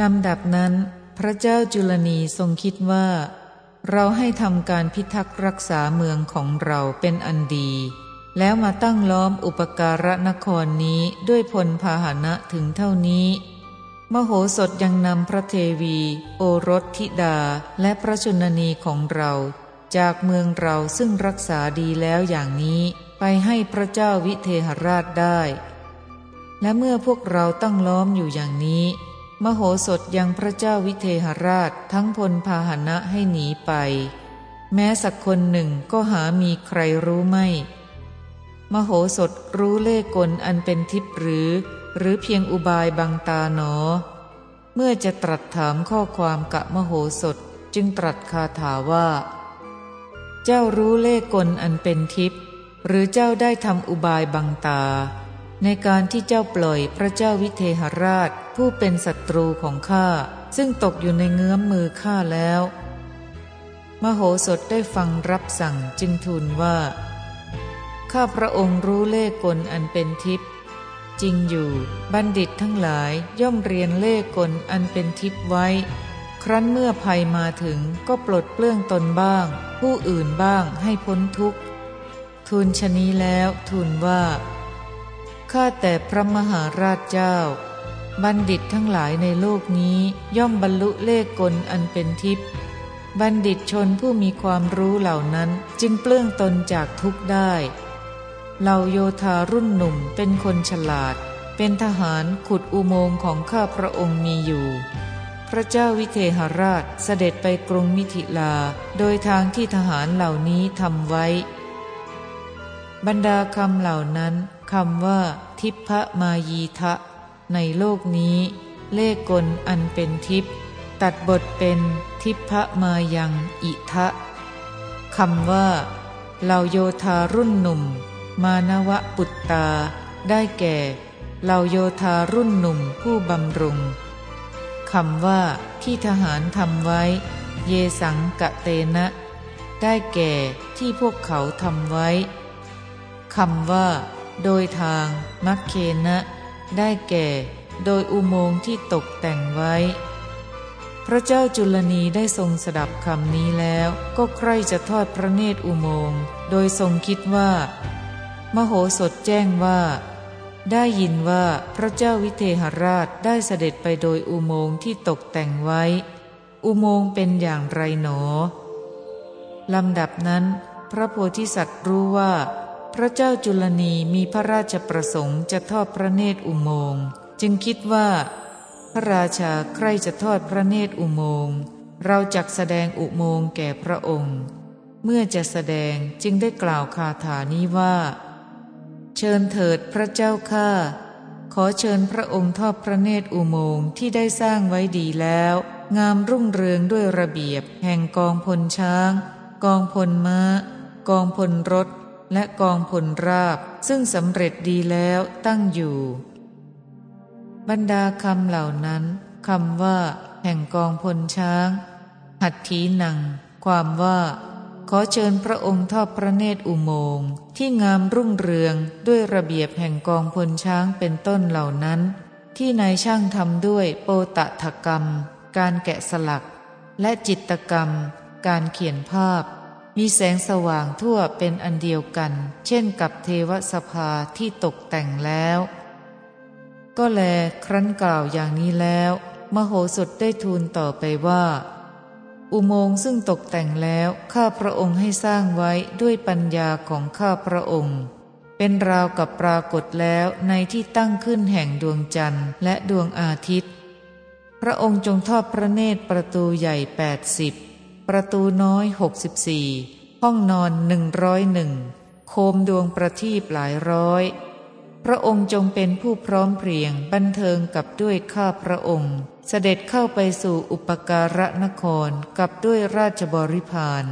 ลำดับนั้น พระเจ้าจุลนีทรงคิดว่า เราให้ทำการพิทักษ์รักษาเมืองของเราเป็นอันดี แล้วมาตั้งล้อมอุปการะนครนี้ด้วยพลพาหนะถึงเท่านี้ มโหสถยังนำพระเทวี โอรสธิดาและพระชนนีของเราจากเมืองเราซึ่งรักษาดีแล้วอย่างนี้ไปให้พระเจ้าวิเทหราชได้ และเมื่อพวกเราตั้งล้อมอยู่อย่างนี้ มโหสถยังพระเจ้าวิเทหราชทั้งพลพาหนะให้หนีไป แม้สักคนหนึ่งก็หามีใครรู้ไม่ มโหสถรู้เล่กลอันเป็นทิพหรือ หรือเพียงอุบายบังตาหนอ เมื่อจะตรัสถามข้อความกะมโหสถจึงตรัสคาถาว่า เจ้ารู้เล่กลอันเป็นทิพหรือเจ้าได้ทำอุบายบังตา ในการที่เจ้าปล่อยพระเจ้าวิเทหราชผู้เป็นศัตรูของข้า ซึ่งตกอยู่ในเงื้อมมือข้าแล้ว มโหสถได้ฟังรับสั่งจึงทูลว่า ข้าพระองค์รู้เลขกลอันเป็นทิพย์จริงอยู่บัณฑิตทั้งหลายย่อมเรียนเลขกลอันเป็นทิพย์ไว้ ครั้นเมื่อภัยมาถึงก็ปลดเปลื้องตนบ้าง ผู้อื่นบ้างให้พ้นทุกข์ทูลชนี้แล้วทูลว่า ข้าแต่พระมหาราชเจ้า บัณฑิตทั้งหลายในโลกนี้ย่อมบรรลุเลขกลอันเป็นทิพย์บัณฑิตชนผู้มีความรู้เหล่านั้นจึงเปลื้องตนจากทุกได้เหล่าโยธารุ่นหนุ่มเป็นคนฉลาด เป็นทหารขุดอุโมงค์ของข้าพระองค์มีอยู่ พระเจ้าวิเทหราชเสด็จไปกรุงมิถิลา โดยทางที่ทหารเหล่านี้ทำไว้ บรรดาคำเหล่านั้น คำว่า ทิพมายีทะ ในโลกนี้ เลขกลอันเป็นทิพตัดบทเป็นทิพมายังอิทะคำว่าเหล่าโยธารุ่นหนุ่ม มานวะปุตตา ได้แก่เหล่าโยธารุ่นหนุ่มผู้บำรุงคำว่าที่ทหารทำไว้ เยสังกะเตนะ ได้แก่ที่พวกเขาทำไว้คำว่า โดยทางมักเคนะ ได้แก่ โดยอุโมงค์ที่ตกแต่งไว้ พระเจ้าจุลนีได้ทรงสดับคำนี้แล้ว ก็ใคร่จะทอดพระเนตรอุโมงค์ โดยทรงคิดว่า มโหสถแจ้งว่า ได้ยินว่าพระเจ้าวิเทหราชได้เสด็จไปโดยอุโมงค์ที่ตกแต่งไว้ อุโมงค์เป็นอย่างไรหนอลำดับนั้น พระโพธิสัตว์รู้ว่า พระเจ้าจุลนีมีพระราชประสงค์จะทอดพระเนตรอุโมงค์ จึงคิดว่า พระราชาใครจะทอดพระเนตรอุโมงค์เราจักแสดงอุโมงค์แก่พระองค์ เมื่อจะแสดงจึงได้กล่าวคาถานี้ว่า เชิญเถิดพระเจ้าข้าขอเชิญพระองค์ทอดพระเนตรอุโมงค์ที่ได้สร้างไว้ดีแล้ว งามรุ่งเรืองด้วยระเบียบ แห่งกองพลช้าง กองพลม้า กองพลรถ และกองพลราบซึ่งสำเร็จดีแล้วตั้งอยู่ บรรดาคำเหล่านั้นคำว่า แห่งกองพลช้าง หัตถีหนัง ความว่า ขอเชิญพระองค์ทอดพระเนตรอุโมงค์ที่งามรุ่งเรืองด้วยระเบียบแห่งกองพลช้างเป็นต้นเหล่านั้น ที่นายช่างทำด้วยโปตะถกรรม การแกะสลัก และจิตกรรม การเขียนภาพ มีแสงสว่างทั่วเป็นอันเดียวกัน เช่นกับเทวสภาที่ตกแต่งแล้ว ก็แลครั้นกล่าวอย่างนี้แล้ว มโหสถได้ทูลต่อไปว่า อุโมงค์ซึ่งตกแต่งแล้วข้าพระองค์ให้สร้างไว้ด้วยปัญญาของข้าพระองค์ เป็นราวกับปรากฏแล้วในที่ตั้งขึ้นแห่งดวงจันทร์และดวงอาทิตย์ พระองค์จงทอดพระเนตรประตูใหญ่แปดสิบประตูน้อยหกสิบสี่ ห้องนอนหนึ่งร้อยหนึ่งโคมดวงประทีปหลายร้อย พระองค์จงเป็นผู้พร้อมเพรียงบันเทิงกับด้วยข้าพระองค์ เสด็จเข้าไปสู่อุปการะนครกับด้วยราชบริพาร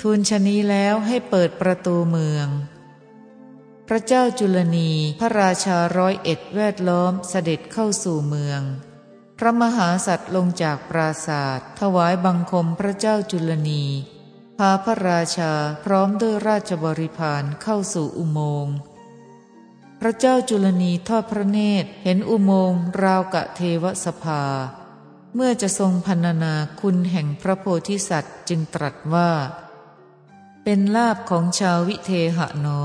ทูลชนีแล้วให้เปิดประตูเมือง พระเจ้าจุลนีพระราชาร้อยเอ็ดแวดล้อมเสด็จเข้าสู่เมือง พระมหาสัตว์ลงจากปราศาสตร์ถวายบังคมพระเจ้าจุลนี พาพระราชาพร้อมด้วยราชบริพารเข้าสู่อุโมงค์ พระเจ้าจุลนีทอดพระเนตรเห็นอุโมงค์ราวกะเทวสภา เมื่อจะทรงพรรณนาคุณแห่งพระโพธิสัตว์จึงตรัสว่า เป็นลาบของชาววิเทหะหนอ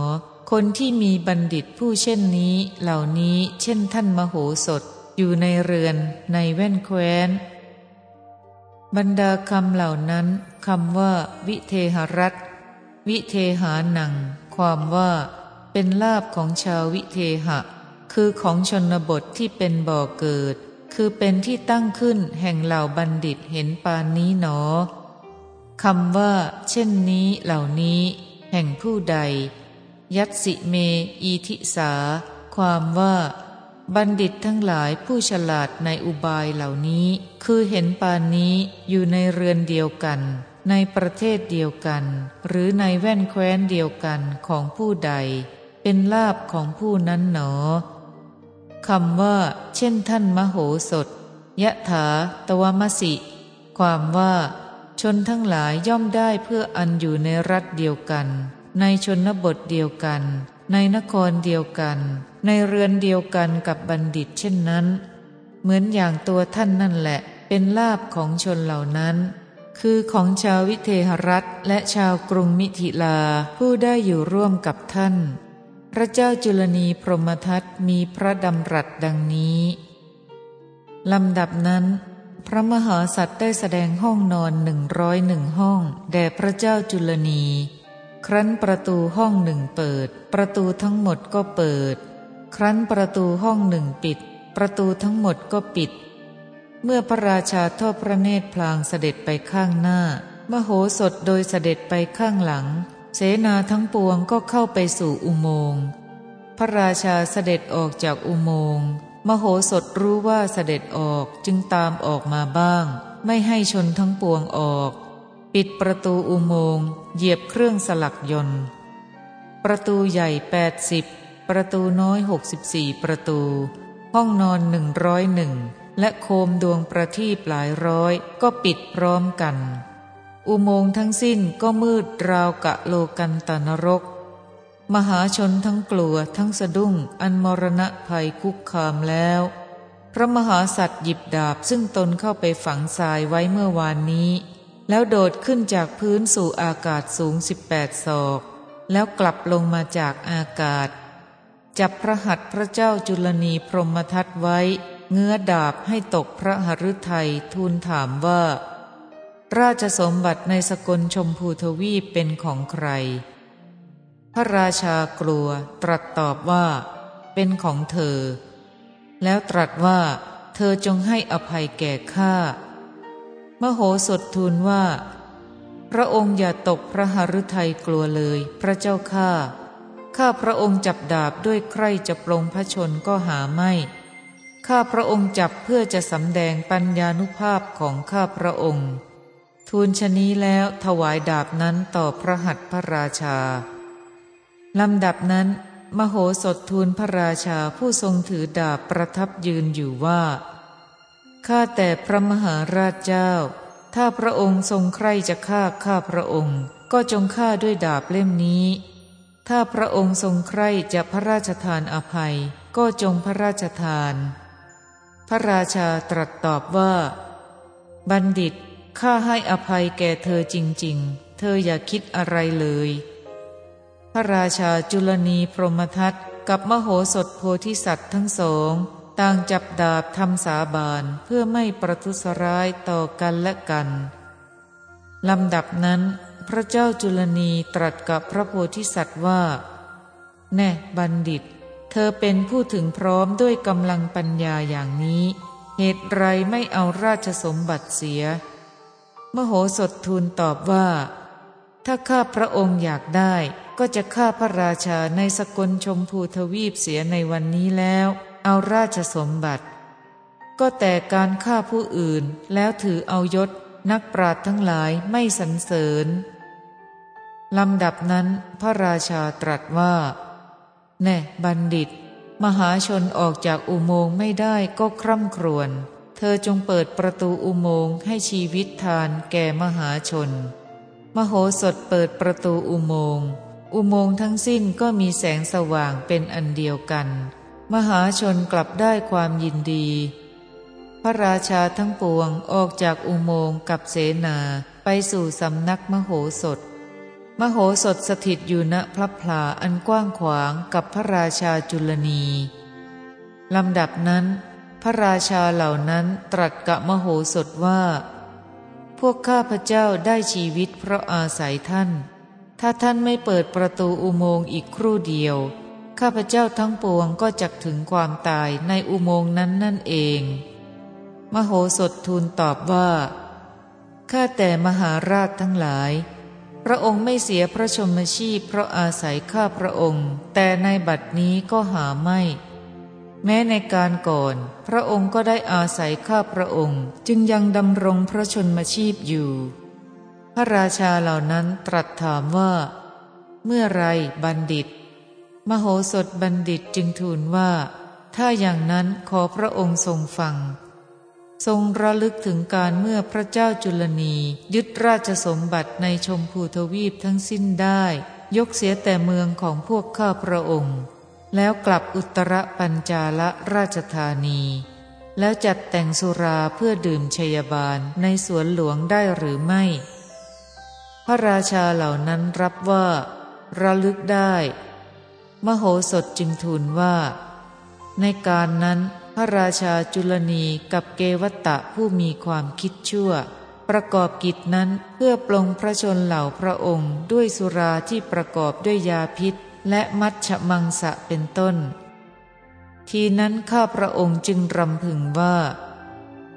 คนที่มีบัณฑิตผู้เช่นนี้เหล่านี้เช่นท่านมโหสถอยู่ในเรือนในแว่นแคว้น บรรดาคำเหล่านั้นคำว่า วิเทหรัตวิเทหานัง ความว่า เป็นลาบของชาววิเทหะ คือของชนบทที่เป็นบ่อเกิด คือเป็นที่ตั้งขึ้นแห่งเหล่าบัณฑิตเห็นปานนี้หนอคำว่า เช่นนี้เหล่านี้ แห่งผู้ใด ยัตสิเม อีทิสา ความว่า บัณฑิตทั้งหลายผู้ฉลาดในอุบายเหล่านี้ คือเห็นปานนี้อยู่ในเรือนเดียวกัน ในประเทศเดียวกัน หรือในแว่นแคว้นเดียวกันของผู้ใด เป็นลาบของผู้นั้นหนอคำว่า เช่นท่านมโหสถยะถาตวมสิ ความว่า ชนทั้งหลายย่อมได้เพื่ออันอยู่ในรัฐเดียวกัน ในชนบทเดียวกัน ในนครเดียวกัน ในเรือนเดียวกันกับบัณฑิตเช่นนั้น เหมือนอย่างตัวท่านนั่นแหละ เป็นลาบของชนเหล่านั้น คือของชาววิเทหรัฐและชาวกรุงมิถิลาผู้ได้อยู่ร่วมกับท่าน พระเจ้าจุลนีพรหมทัตมีพระดำรัสดังนี้ลำดับนั้น พระมหาสัตว์ได้แสดงห้องนอนหนึ่งร้อยหนึ่งห้อง แด่พระเจ้าจุลนี ครั้นประตูห้องหนึ่งเปิด ประตูทั้งหมดก็เปิด ครั้นประตูห้องหนึ่งปิด ประตูทั้งหมดก็ปิด เมื่อพระราชาทอดพระเนตรพลางเสด็จไปข้างหน้า มโหสถโดยเสด็จไปข้างหลัง เสนาทั้งปวงก็เข้าไปสู่อุโมงค์พระราชาเสด็จออกจากอุโมงค์มโหสถรู้ว่าเสด็จออกจึงตามออกมาบ้าง ไม่ให้ชนทั้งปวงออก ปิดประตูอุโมงค์เหยียบเครื่องสลักยนต์ ประตูใหญ่แปดสิบประตูน้อยหกสิบสี่ประตู ห้องนอนหนึ่งร้อยหนึ่งและโคมดวงประทีปหลายร้อยก็ปิดพร้อมกัน อุโมงค์ทั้งสิ้นก็มืดราวกะโลกันตนรก มหาชนทั้งกลัวทั้งสะดุ้งอันมรณะภัยคุกคามแล้วพระมหาสัตว์หยิบดาบซึ่งตนเข้าไปฝังทรายไว้เมื่อวานนี้ แล้วโดดขึ้นจากพื้นสู่อากาศสูงสิบแปดศอก แล้วกลับลงมาจากอากาศ จับพระหัตถ์พระเจ้าจุลนีพรหมทัตไว้ เงื้อดาบให้ตกพระหฤทัยทูลถามว่า ราชสมบัติในสกลชมพูทวีปเป็นของใคร พระราชากลัวตรัสตอบว่า เป็นของเธอ แล้วตรัสว่า เธอจงให้อภัยแก่ข้า มโหสถทูลว่า พระองค์อย่าตกพระหฤทัยกลัวเลย พระเจ้าข้าข้าพระองค์จับดาบด้วยใครจะปลงพระชนก็หาไม่ ข้าพระองค์จับเพื่อจะสำแดงปัญญานุภาพของข้าพระองค์ ทูลชนี้แล้วถวายดาบนั้นต่อพระหัตถ์พระราชาลำดับนั้น มโหสถทูลพระราชาผู้ทรงถือดาบประทับยืนอยู่ว่า ข้าแต่พระมหาราชเจ้า ถ้าพระองค์ทรงใครจะฆ่าข้าพระองค์ ก็จงฆ่าด้วยดาบเล่มนี้ ถ้าพระองค์ทรงใคร่จะพระราชทานอภัย ก็จงพระราชทาน พระราชาตรัสตอบว่า บัณฑิตข้าให้อภัยแก่เธอจริง ๆ เธออย่าคิดอะไรเลย พระราชาจุลนีพรหมทัตกับมโหสถโพธิสัตว์ทั้งสอง ต่างจับดาบทำสาบานเพื่อไม่ประทุษร้ายต่อกันและกันลำดับนั้น พระเจ้าจุลนีตรัสกับพระโพธิสัตว์ว่า แน่บัณฑิต เธอเป็นผู้ถึงพร้อมด้วยกำลังปัญญาอย่างนี้ เหตุไรไม่เอาราชสมบัติเสีย มโหสถทูลตอบว่า ถ้าข้าพระองค์อยากได้ก็จะฆ่าพระราชาในสกลชมพูทวีปเสียในวันนี้แล้ว เอาราชสมบัติ ก็แต่การฆ่าผู้อื่นแล้วถือเอายศนักปราดทั้งหลายไม่สรรเสริญลำดับนั้นพระราชาตรัสว่า แน่บัณฑิต มหาชนออกจากอุโมงค์ไม่ได้ก็คร่ำครวญ เธอจงเปิดประตูอุโมงค์ให้ชีวิตทานแก่มหาชน มโหสถเปิดประตูอุโมงค์ อุโมงค์ทั้งสิ้นก็มีแสงสว่างเป็นอันเดียวกัน มหาชนกลับได้ความยินดี พระราชาทั้งปวงออกจากอุโมงค์กับเสนาไปสู่สำนักมโหสถ มโหสถสถิตอยู่ณพระพลาอันกว้างขวางกับพระราชาจุลนีลำดับนั้น พระราชาเหล่านั้นตรัสกับมโหสถว่า พวกข้าพเจ้าได้ชีวิตเพราะอาศัยท่าน ถ้าท่านไม่เปิดประตูอุโมงค์อีกครู่เดียว ข้าพเจ้าทั้งปวงก็จะถึงความตายในอุโมงค์นั้นนั่นเอง มโหสถทูลตอบว่า ข้าแต่มหาราชทั้งหลาย พระองค์ไม่เสียพระชนมชีพเพราะอาศัยข้าพระองค์ แต่ในบัดนี้ก็หาไม่ แม้ในการก่อน พระองค์ก็ได้อาศัยข้าพระองค์ จึงยังดำรงพระชนมชีพอยู่ พระราชาเหล่านั้นตรัสถามว่า เมื่อไรบัณฑิต มโหสถบัณฑิตจึงทูลว่า ถ้าอย่างนั้นขอพระองค์ทรงฟัง ทรงระลึกถึงการเมื่อพระเจ้าจุลนียึดราชสมบัติในชมพูทวีปทั้งสิ้นได้ ยกเสียแต่เมืองของพวกข้าพระองค์ แล้วกลับอุตรปัญจาละราชธานี แล้วจัดแต่งสุราเพื่อดื่มชยบาลในสวนหลวงได้หรือไม่ พระราชาเหล่านั้นรับว่า ระลึกได้ มโหสถจึงทูลว่า ในการนั้นพระราชาจุลนีกับเกวัตตะผู้มีความคิดชั่ว ประกอบกิจนั้นเพื่อปลงพระชนเหล่าพระองค์ด้วยสุราที่ประกอบด้วยยาพิษ และมัชฌมังสะเป็นต้น ทีนั้นข้าพระองค์จึงรำพึงว่า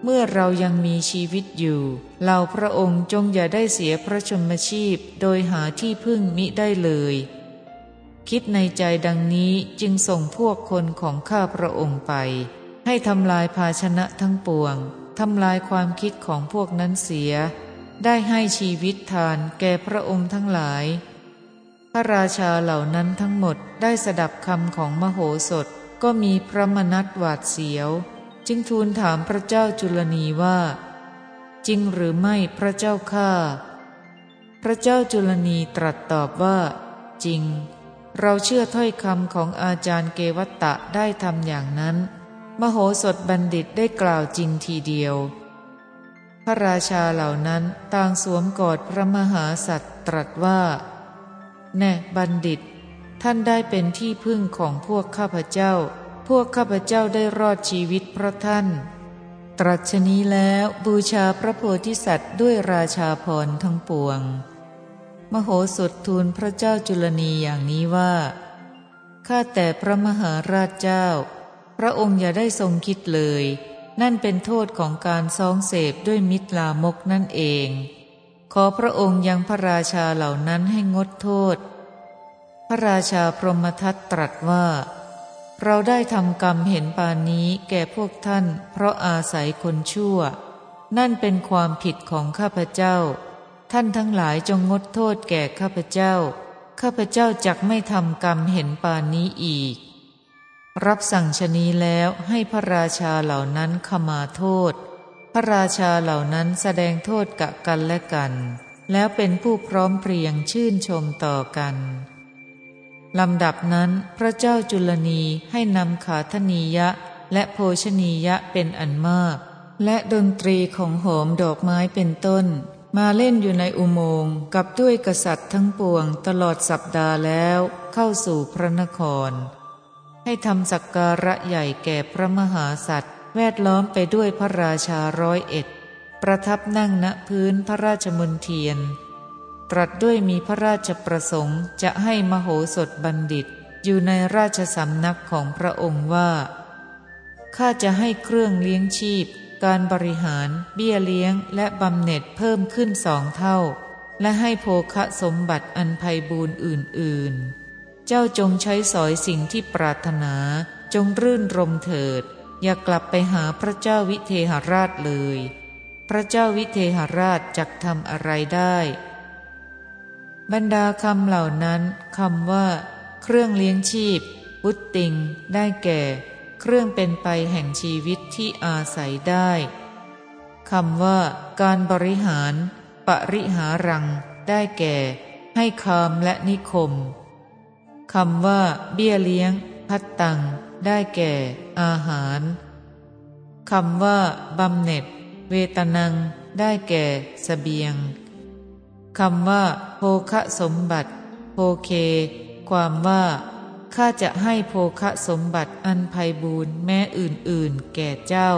เมื่อเรายังมีชีวิตอยู่เหล่าพระองค์จงอย่าได้เสียพระชนมชีพโดยหาที่พึ่งมิได้เลย คิดในใจดังนี้จึงส่งพวกคนของข้าพระองค์ไป ให้ทำลายภาชนะทั้งปวงทำลายความคิดของพวกนั้นเสีย ได้ให้ชีวิตทานแก่พระองค์ทั้งหลาย พระราชาเหล่านั้นทั้งหมดได้สดับคำของมโหสถก็มีพระมนัตหวาดเสียว จึงทูลถามพระเจ้าจุลนีว่า จริงหรือไม่พระเจ้าข้าพระเจ้าจุลนีตรัสตอบว่า จริง เราเชื่อถ้อยคำของอาจารย์เกวัตตะได้ทำอย่างนั้น มโหสถบัณฑิตได้กล่าวจริงทีเดียว พระราชาเหล่านั้นต่างสวมกอดพระมหาสัตว์ตรัสว่า แน่บัณฑิต ท่านได้เป็นที่พึ่งของพวกข้าพเจ้า พวกข้าพเจ้าได้รอดชีวิตเพราะท่าน ตรัสนี้แล้วบูชาพระโพธิสัตว์ด้วยราชาพรทั้งปวง มโหสถทูลพระเจ้าจุลนีอย่างนี้ว่า ข้าแต่พระมหาราชเจ้า พระองค์อย่าได้ทรงคิดเลย นั่นเป็นโทษของการซองเสพด้วยมิตรลามกนั่นเอง ขอพระองค์ยังพระราชาเหล่านั้นให้งดโทษ พระราชาพรหมทัตตรัสว่า เราได้ทำกรรมเห็นปานนี้แก่พวกท่าน เพราะอาศัยคนชั่ว นั่นเป็นความผิดของข้าพเจ้า ท่านทั้งหลายจงงดโทษแก่ข้าพเจ้า ข้าพเจ้าจักไม่ทำกรรมเห็นปานนี้อีก รับสั่งชนีแล้วให้พระราชาเหล่านั้นขมาโทษ พระราชาเหล่านั้นแสดงโทษกะกันและกัน แล้วเป็นผู้พร้อมเพรียงชื่นชมต่อกันลำดับนั้นพระเจ้าจุลนีให้นำขาธนียะและโภชนียะเป็นอันมาก และดนตรีของโหมดอกไม้เป็นต้น มาเล่นอยู่ในอุโมงค์กับด้วยกษัตริย์ทั้งปวงตลอดสัปดาห์แล้วเข้าสู่พระนคร ให้ทำสักการะใหญ่แก่พระมหาสัตว์แวดล้อมไปด้วยพระราชาร้อยเอ็ด ประทับนั่งณพื้นพระราชมนเทียน ตรัสด้วยมีพระราชประสงค์จะให้มโหสถบัณฑิตอยู่ในราชสำนักของพระองค์ว่า ข้าจะให้เครื่องเลี้ยงชีพ การบริหารเบี้ยเลี้ยงและบำเหน็จเพิ่มขึ้นสองเท่า และให้โภคะสมบัติอันไพบูรณ์อื่น ๆ เจ้าจงใช้สอยสิ่งที่ปรารถนาจงรื่นรมเถิด อย่ากลับไปหาพระเจ้าวิเทหราชเลย พระเจ้าวิเทหราชจักทำอะไรได้ บรรดาคำเหล่านั้นคำว่า เครื่องเลี้ยงชีพบุตติง ได้แก่ เครื่องเป็นไปแห่งชีวิตที่อาศัยได้คำว่า การบริหาร ปริหารัง ได้แก่ ให้คามและนิคมคำว่า เบี้ยเลี้ยง พัดตัง ได้แก่ อาหารคำว่าบำเหน็จ เวตนัง ได้แก่สเสบียงคำว่าโภคสมบัติโภเค ความว่า ข้าจะให้โภคสมบัติอันไพบูรณ์แม้อื่นๆ แก่เจ้า